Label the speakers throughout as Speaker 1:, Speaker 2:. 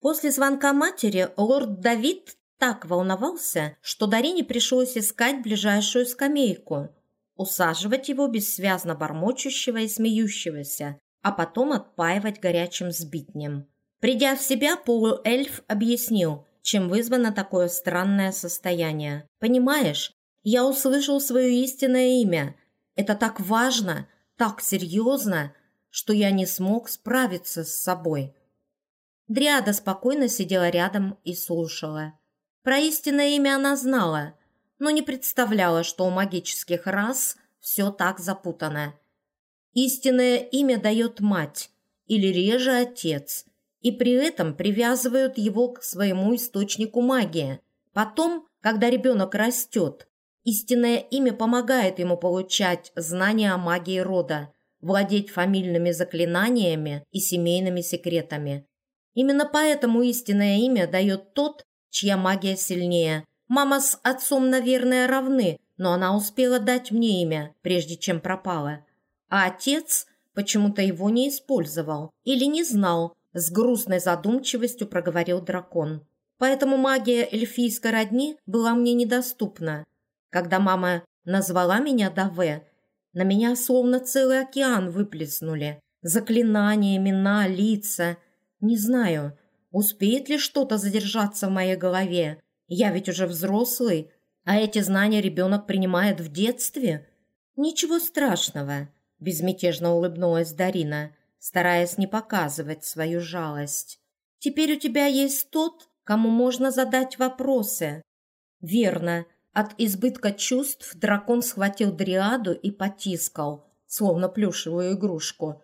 Speaker 1: После звонка матери лорд Давид так волновался, что Дарине пришлось искать ближайшую скамейку, усаживать его бессвязно бормочущего и смеющегося, а потом отпаивать горячим сбитнем. Придя в себя, полуэльф объяснил, чем вызвано такое странное состояние. «Понимаешь, я услышал свое истинное имя. Это так важно, так серьезно, что я не смог справиться с собой». Дриада спокойно сидела рядом и слушала. Про истинное имя она знала, но не представляла, что у магических рас все так запутано. Истинное имя дает мать или реже отец, и при этом привязывают его к своему источнику магии. Потом, когда ребенок растет, истинное имя помогает ему получать знания о магии рода, владеть фамильными заклинаниями и семейными секретами. Именно поэтому истинное имя дает тот, чья магия сильнее. Мама с отцом, наверное, равны, но она успела дать мне имя, прежде чем пропала. А отец почему-то его не использовал или не знал, с грустной задумчивостью проговорил дракон. Поэтому магия эльфийской родни была мне недоступна. Когда мама назвала меня Даве, на меня словно целый океан выплеснули. Заклинания, имена, лица – не знаю, успеет ли что-то задержаться в моей голове. Я ведь уже взрослый, а эти знания ребенок принимает в детстве. Ничего страшного, безмятежно улыбнулась Дарина, стараясь не показывать свою жалость. Теперь у тебя есть тот, кому можно задать вопросы. Верно. От избытка чувств дракон схватил дриаду и потискал, словно плюшевую игрушку.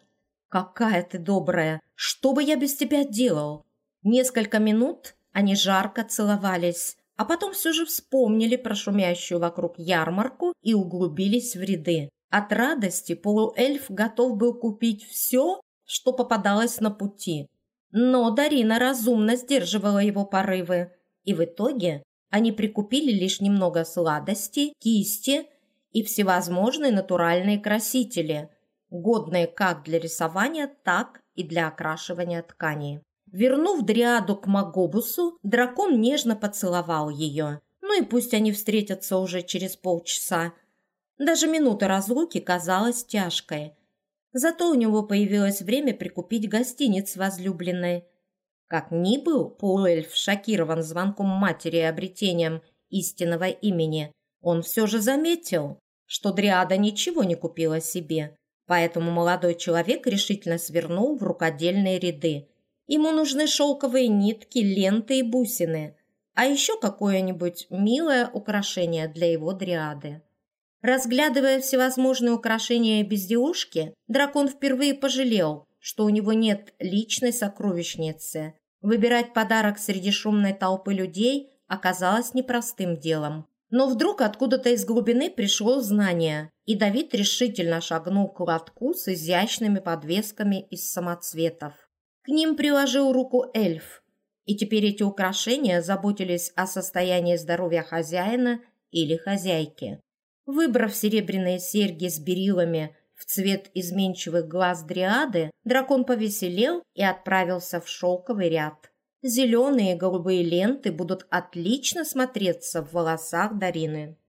Speaker 1: «Какая ты добрая! Что бы я без тебя делал?» Несколько минут они жарко целовались, а потом все же вспомнили про шумящую вокруг ярмарку и углубились в ряды. От радости полуэльф готов был купить все, что попадалось на пути. Но Дарина разумно сдерживала его порывы, и в итоге они прикупили лишь немного сладостей, кисти и всевозможные натуральные красители – годные как для рисования, так и для окрашивания тканей. Вернув Дриаду к Магобусу, дракон нежно поцеловал ее. Ну и пусть они встретятся уже через полчаса. Даже минута разлуки казалась тяжкой. Зато у него появилось время прикупить гостиниц возлюбленной. Как ни был полуэльф шокирован звонком матери и обретением истинного имени, он все же заметил, что Дриада ничего не купила себе. Поэтому молодой человек решительно свернул в рукодельные ряды. Ему нужны шелковые нитки, ленты и бусины, а еще какое-нибудь милое украшение для его дриады. Разглядывая всевозможные украшения безделушки, дракон впервые пожалел, что у него нет личной сокровищницы. Выбирать подарок среди шумной толпы людей оказалось непростым делом. Но вдруг откуда-то из глубины пришло знание, и Давид решительно шагнул к лотку с изящными подвесками из самоцветов. К ним приложил руку эльф, и теперь эти украшения заботились о состоянии здоровья хозяина или хозяйки. Выбрав серебряные серьги с берилами в цвет изменчивых глаз дриады, дракон повеселел и отправился в шелковый ряд. Зеленые и голубые ленты будут отлично смотреться в волосах Дарины.